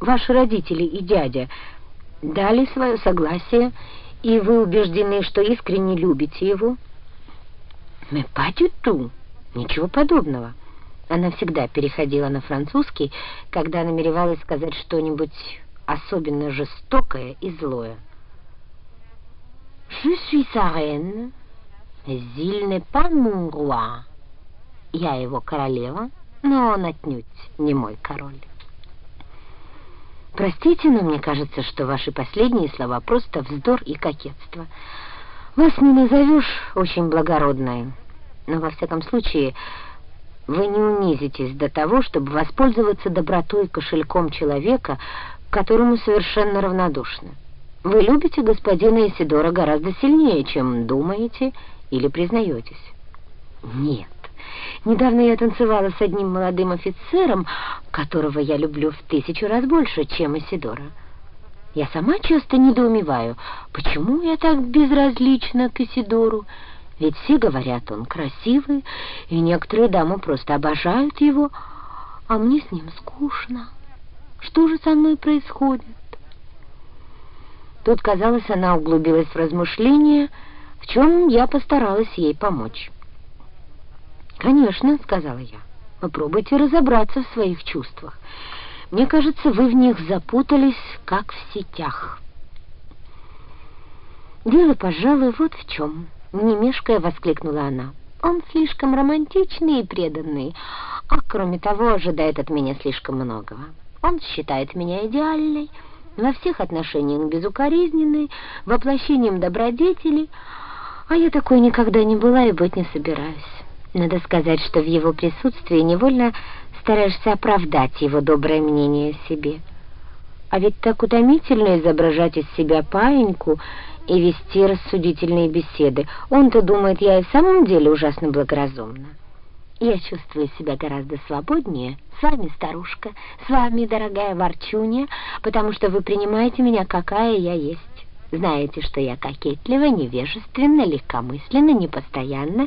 ваши родители и дядя дали свое согласие, и вы убеждены, что искренне любите его? «Mais pas du tout. Ничего подобного». Она всегда переходила на французский, когда намеревалась сказать что-нибудь особенно жестокое и злое. «Je suis sa reine, il n'est pas mon roi». «Я его королева, но он отнюдь не мой король». Простите, но мне кажется, что ваши последние слова просто вздор и кокетство. Вас не назовешь очень благородной, но во всяком случае вы не унизитесь до того, чтобы воспользоваться добротой кошельком человека, которому совершенно равнодушны. Вы любите господина Исидора гораздо сильнее, чем думаете или признаетесь. Нет. Недавно я танцевала с одним молодым офицером, которого я люблю в тысячу раз больше, чем Исидора. Я сама часто недоумеваю, почему я так безразлична к Исидору, ведь все говорят, он красивый, и некоторые дамы просто обожают его, а мне с ним скучно. Что же со мной происходит? Тут, казалось, она углубилась в размышления, в чем я постаралась ей помочь. «Конечно», — сказала я, — «попробуйте разобраться в своих чувствах. Мне кажется, вы в них запутались, как в сетях». «Дело, пожалуй, вот в чем», — не мешкая воскликнула она. «Он слишком романтичный и преданный, а кроме того ожидает от меня слишком многого. Он считает меня идеальной, во всех отношениях безукоризненной, воплощением добродетели, а я такой никогда не была и быть не собираюсь». Надо сказать, что в его присутствии невольно стараешься оправдать его доброе мнение о себе. А ведь так утомительно изображать из себя паиньку и вести рассудительные беседы. Он-то думает, я и в самом деле ужасно благоразумна. Я чувствую себя гораздо свободнее. С вами, старушка, с вами, дорогая ворчунья, потому что вы принимаете меня, какая я есть. Знаете, что я кокетлива, невежественна, легкомысленна, непостоянна,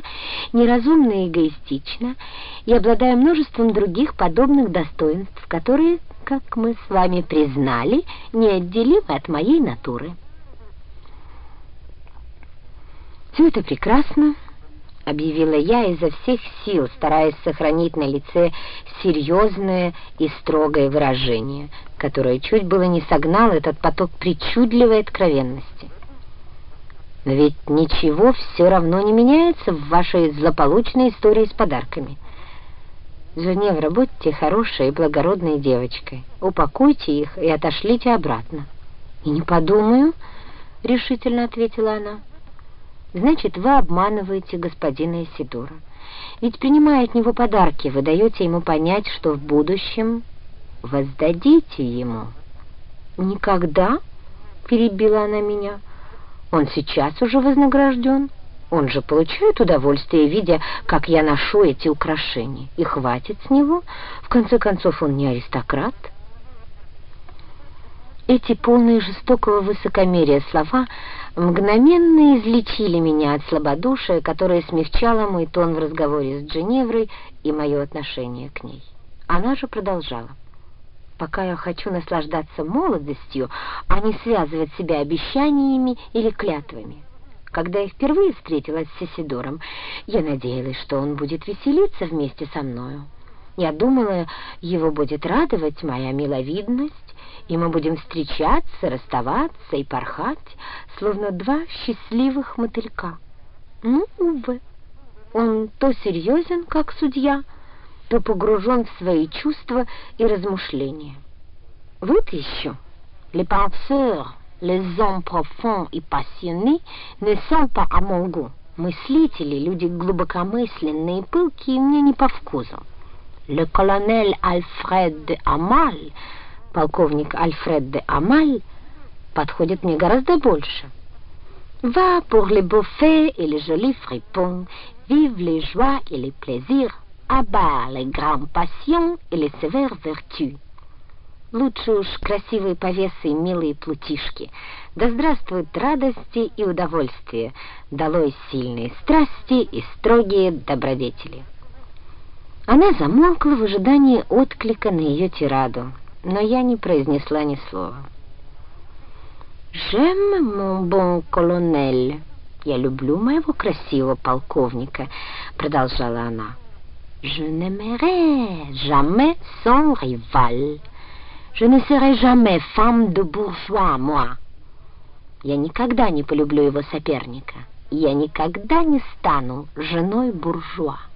неразумна и эгоистична и обладаю множеством других подобных достоинств, которые, как мы с вами признали, неотделимы от моей натуры. Все это прекрасно, — объявила я изо всех сил, стараясь сохранить на лице серьезное и строгое выражение, которое чуть было не согнало этот поток причудливой откровенности. Но ведь ничего все равно не меняется в вашей злополучной истории с подарками. Женевра, будьте хорошей и благородной девочкой. Упакуйте их и отошлите обратно. — И не подумаю, — решительно ответила она. Значит, вы обманываете господина Исидора. Ведь, принимая от него подарки, вы даете ему понять, что в будущем воздадите ему. «Никогда?» — перебила она меня. «Он сейчас уже вознагражден. Он же получает удовольствие, видя, как я ношу эти украшения. И хватит с него. В конце концов, он не аристократ». Эти полные жестокого высокомерия слова мгновенно излечили меня от слабодушия, которое смягчало мой тон в разговоре с Дженеврой и мое отношение к ней. Она же продолжала. «Пока я хочу наслаждаться молодостью, а не связывать себя обещаниями или клятвами». Когда я впервые встретилась с Сесидором, я надеялась, что он будет веселиться вместе со мною. Я думала, его будет радовать моя миловидность, и мы будем встречаться, расставаться и порхать, словно два счастливых мотылька. Ну, увы, он то серьезен, как судья, то погружен в свои чувства и размышления. Вот еще. Les penseurs, les hommes profonds et passionnés ne sont pas à mon goût. Мыслители, люди глубокомысленные и пылкие, мне не по вкусу. Le colonel Alfred de Amal полковник Альфред де Амаль подходит мне гораздо больше. Va pour les beaux faits et les jolis fripons, vive les joies et les plaisirs, abat les grandes passions et les sévères vertus. Лучше уж красивые повесы и милые плутишки. Да здравствуют радости и удовольствия, долой сильные страсти и строгие добродетели. Она замолкла в ожидании отклика на ее тираду. но я не произнесла ни слова. «J'aime mon bon colonel». «Я люблю моего красивого полковника», — продолжала она. «Je n'aimerai jamais son rival. Je ne serai jamais femme de bourgeois, moi». «Я никогда не полюблю его соперника. Я никогда не стану женой буржуа».